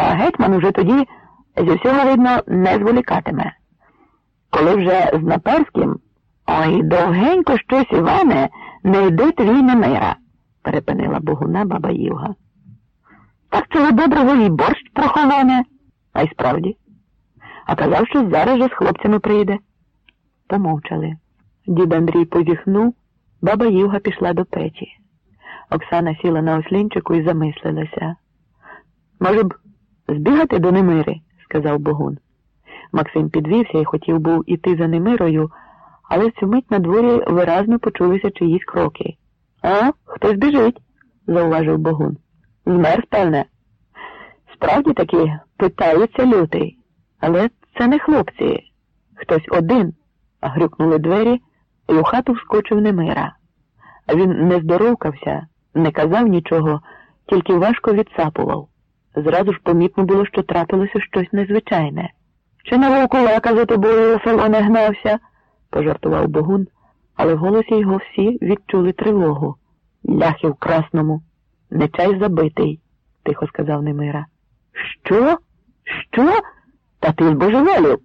А гетьман уже тоді зі всього, видно, не зволікатиме. Коли вже з Наперським, ой, довгенько щось, Іване, не йде твій немира, перепинила богуна баба Юга. Так чого доброго і борщ прохолоне, а й справді. А казав, що зараз же з хлопцями прийде. Помовчали. Дід Андрій позіхнув, баба Юга пішла до печі. Оксана сіла на ослінчику і замислилася. Може б, збігати до Немири, сказав Богун. Максим підвівся і хотів був іти за Немирою, але в цю мить на дворі виразно почулися чиїсь кроки. А, хтось біжить, зауважив Богун. Змерз, певне. Справді таки питається лютий, але це не хлопці. Хтось один, грюкнули двері, і у хату вскочив Немира. Він не здоровкався, не казав нічого, тільки важко відсапував. Зразу ж помітно було, що трапилося щось незвичайне. Чи на вовкулака за тобою у село не гнався? пожартував Богун, але в голосі його всі відчули тривогу. Ляхи в красному, не чай забитий, тихо сказав Немира. Що? Що? Та ти збожеволів?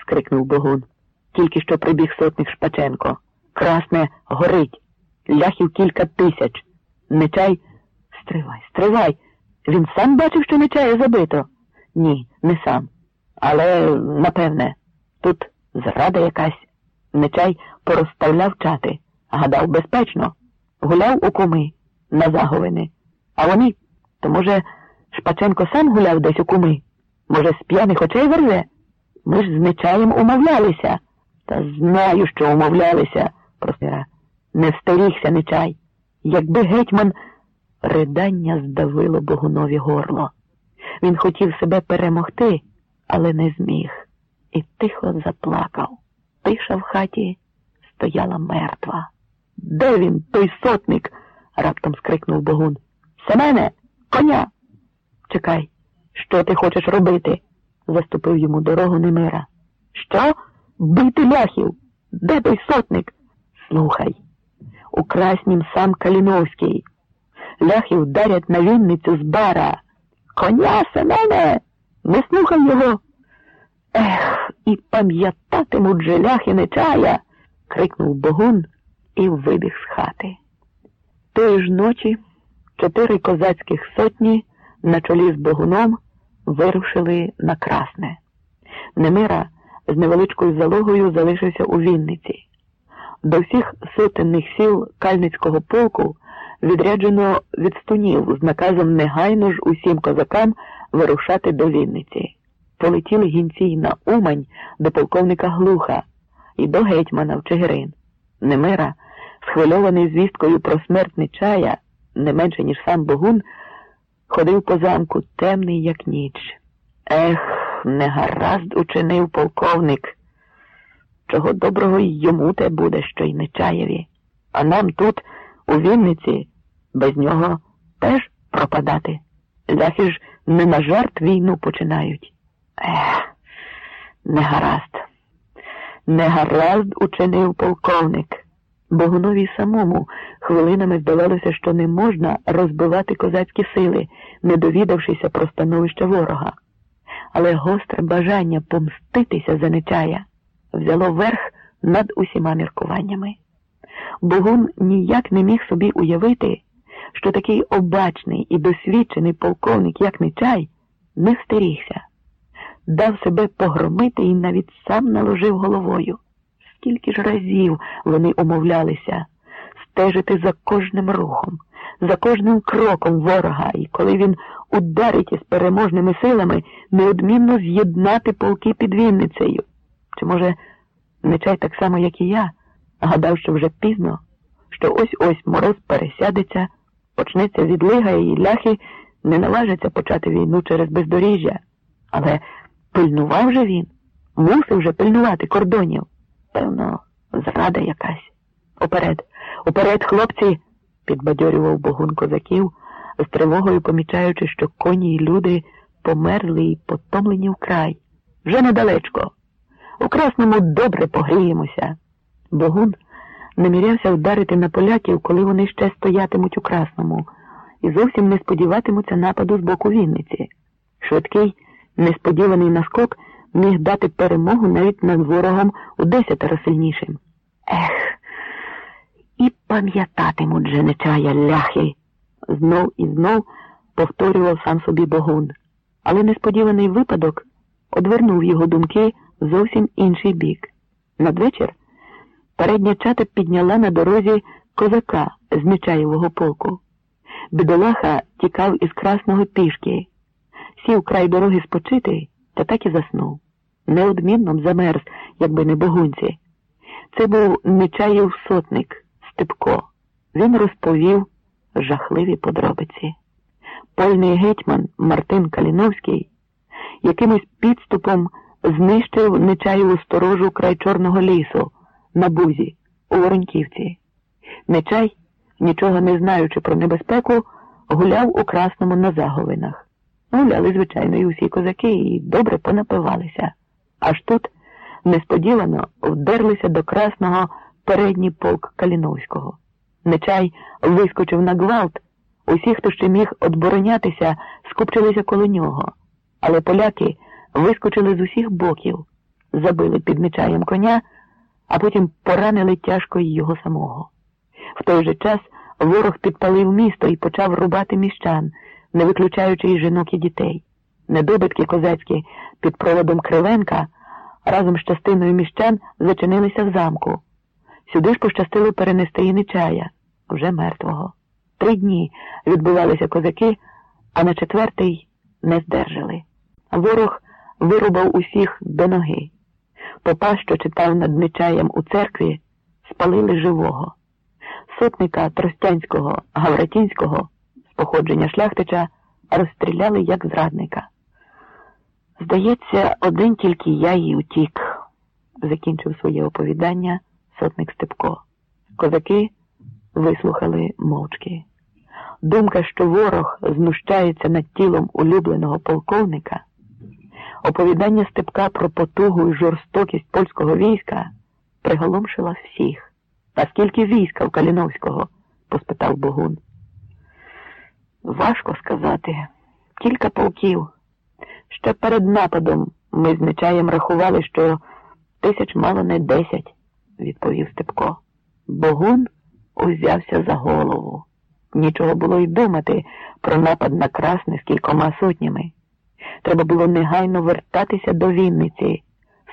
скрикнув Богун. Тільки що прибіг сотник Шпаченко. Красне горить. Ляхів кілька тисяч. Нечай. Стривай, стривай. Він сам бачив, що нечає забито? Ні, не сам. Але, напевне, тут зрада якась. Нечай порозставляв чати, гадав безпечно, гуляв у куми на заговини. А вони, то, може, Шпаченко сам гуляв десь у куми? Може, з п'яних очей верзе? Ми ж з нечаєм умовлялися. Та знаю, що умовлялися, просира. Не встерігся нечай. Якби гетьман ридання здавило Богунові горло. Він хотів себе перемогти, але не зміг, і тихо заплакав. Тиша в хаті стояла мертва. Де він, той сотник? раптом скрикнув Богун. Семене, коня. Чекай, що ти хочеш робити? заступив йому дорогу Немира. Що? Бити ляхів? Де той сотник? Слухай, у Краснім сам Каліновський. Ляхи вдарять на Вінницю з бара. Коня, Семене, не слухай його. Ех, і пам'ятатимуть же ляхи нечая, крикнув Богун і вибіг з хати. Тої ж ночі чотири козацьких сотні на чолі з Богуном вирушили на Красне. Немира з невеличкою залогою залишився у Вінниці. До всіх сотенних сіл Кальницького полку відряджено відстунів з наказом негайно ж усім козакам вирушати до Вінниці. Полетіли гінці й на Умань до полковника Глуха і до гетьмана в Чигирин. Немира, схвильований звісткою про смерть Нечая, не менше, ніж сам Богун, ходив по замку темний, як ніч. Ех, негаразд учинив полковник. Чого доброго й йому те буде, що й Нечаєві. А нам тут, у Вінниці, без нього теж пропадати. Ляхи ж не на жарт війну починають. Ех, негаразд. Негаразд учинив полковник. Богунові самому хвилинами здавалося, що не можна розбивати козацькі сили, не довідавшися про становище ворога. Але гостре бажання помститися за нечая взяло верх над усіма міркуваннями. Богун ніяк не міг собі уявити, що такий обачний і досвідчений полковник, як Нечай, не встерігся, дав себе погромити і навіть сам наложив головою. Скільки ж разів вони умовлялися стежити за кожним рухом, за кожним кроком ворога, і коли він ударить із переможними силами, неодмінно з'єднати полки під Вінницею. Чи, може, Нечай так само, як і я, гадав, що вже пізно, що ось-ось мороз пересядеться, почнеться відлига, і ляхи не наважаться почати війну через бездоріжжя. Але пильнував же він, мусив же пильнувати кордонів. Певно, зрада якась. Уперед, уперед, хлопці, підбадьорював богун козаків, з тривогою помічаючи, що коні й люди померли й потомлені вкрай. Вже недалечко. У красному добре погріємося. Богун намірявся вдарити на поляків, коли вони ще стоятимуть у красному, і зовсім не сподіватимуться нападу з боку Вінниці. Швидкий, несподіваний наскок міг дати перемогу навіть над ворогом у десятеро сильнішим. Ех, і пам'ятатимуть же нечая ляхи, знов і знов повторював сам собі Богун. Але несподіваний випадок одвернув його думки зовсім інший бік. Надвечір передня чата підняла на дорозі козака з Нечаєвого полку. Бідолаха тікав із красного пішки, сів край дороги спочити та так і заснув. Неодмінно замерз, якби не богунці. Це був Нечаєв сотник Степко. Він розповів жахливі подробиці. Польний гетьман Мартин Каліновський якимось підступом знищив Нечаєву сторожу край Чорного лісу на бузі у Вороньківці. Нечай, нічого не знаючи про небезпеку, гуляв у красному на заговинах. Гуляли, звичайно, і усі козаки і добре понапивалися. Аж тут несподівано вдерлися до красного передній полк Каліновського. Нечай вискочив на гвалт. Усі, хто ще міг оборонятися, скупчилися коло нього, але поляки вискочили з усіх боків, забили під нечаєм коня, а потім поранили тяжко й його самого. В той же час ворог підпалив місто і почав рубати міщан, не виключаючи й жінок і дітей. Недобитки козацькі під проводом Кривенка разом з частиною міщан зачинилися в замку. Сюди ж пощастило перенести і нечая, вже мертвого. Три дні відбувалися козаки, а на четвертий не здержали. Ворог вирубав усіх до ноги. Попа, що читав над нечаєм у церкві, спалили живого. Сотника Тростянського Гавратінського з походження шляхтича розстріляли як зрадника. Здається, один тільки я й утік, закінчив своє оповідання сотник Степко. Козаки вислухали мовчки. Думка, що ворог знущається над тілом улюбленого полковника, оповідання Степка про потугу і жорстокість польського війська приголомшила всіх. А скільки війська в Каліновського? поспитав Богун. Важко сказати. Кілька полків. Ще перед нападом ми з Нечаєм рахували, що тисяч мало не десять, відповів Степко. Богун узявся за голову. Нічого було й думати про напад на красне з кількома сотнями. Треба було негайно вертатися до Вінниці,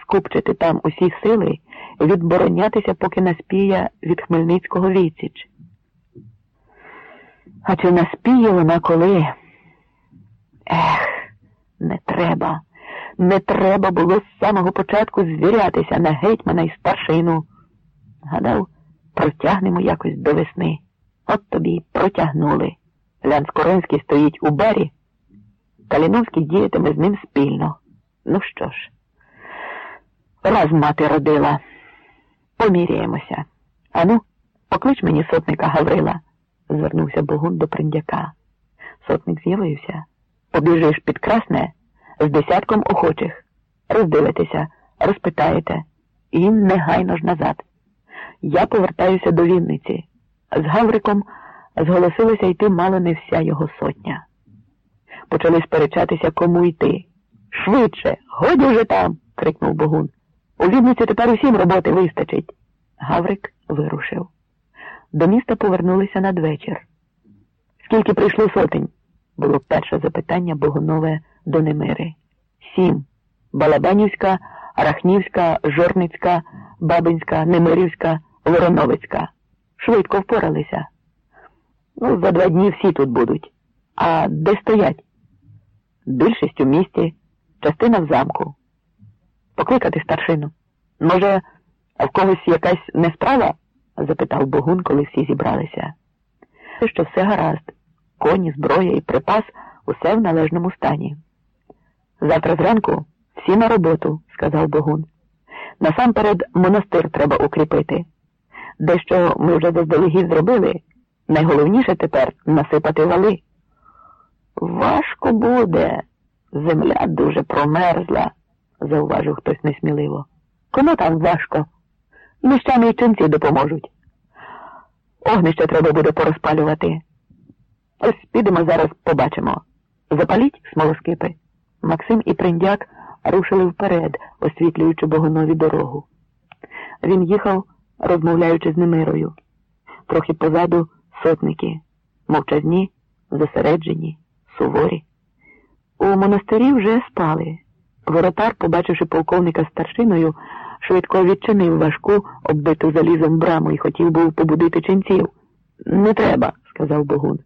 скупчити там усі сили і відборонятися, поки наспіє від Хмельницького відсіч. А чи наспіє вона коли? Ех, не треба, не треба було з самого початку звірятися на гетьмана і старшину. Гадав, протягнемо якось до весни. От тобі й протягнули. Лянскоринський стоїть у барі, Каліновський діятиме з ним спільно. Ну що ж, раз мати родила, поміряємося. Ану, поклич мені сотника Гаврила, звернувся Богун до приндяка. Сотник з'явився. Побіжиш під красне з десятком охочих. Роздивитеся, розпитаєте, і негайно ж назад. Я повертаюся до Вінниці. З Гавриком зголосилася йти мало не вся його сотня. Почали сперечатися, кому йти. Швидше, годі вже там. крикнув Богун. У Вінниці тепер усім роботи вистачить. Гаврик вирушив. До міста повернулися надвечір. Скільки прийшло сотень? було перше запитання Богунове до Немири. Сім. Балабанівська, Арахнівська, Жорницька, Бабинська, Немирівська, Вороновицька. Швидко впоралися. Ну, за два дні всі тут будуть. А де стоять? Більшість у місті, частина в замку. Покликати старшину. Може, в когось якась несправа? запитав Богун, коли всі зібралися. Що все гаразд, коні, зброя і припас усе в належному стані. Завтра зранку всі на роботу, сказав Богун. Насамперед монастир треба укріпити. Дещо ми вже заздалегідь зробили. Найголовніше тепер насипати вали. Важко буде. Земля дуже промерзла, зауважив хтось несміливо. Кому там важко? Міщани й ченці допоможуть. Огнище треба буде порозпалювати. Ось підемо зараз побачимо. Запаліть смолоскипи. Максим і Приндяк рушили вперед, освітлюючи Богонові дорогу. Він їхав, розмовляючи з Немирою. Трохи позаду сотники, мовчазні, зосереджені, суворі. У монастирі вже спали. Воротар, побачивши полковника старшиною, швидко відчинив важку, оббиту залізом браму і хотів був побудити ченців. Не треба, сказав Богун.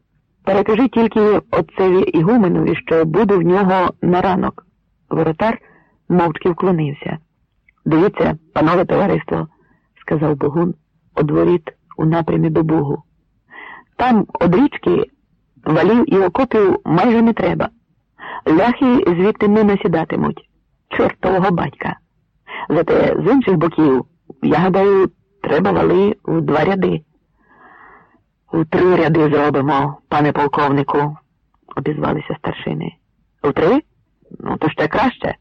Перекажи тільки отцеві Ігуменові, що буду в нього на ранок. Воротар мовчки вклонився. Дивіться, панове товариство, сказав Богун, одворіт у напрямі до Бугу. Там од річки валів і окопів майже не треба. Ляхи звідти не насідатимуть. Чортового батька. Зате з інших боків, я гадаю, треба вали в два ряди. У три ряди зробимо, пане полковнику, обізвалися старшини. У три? Ну, то ще краще.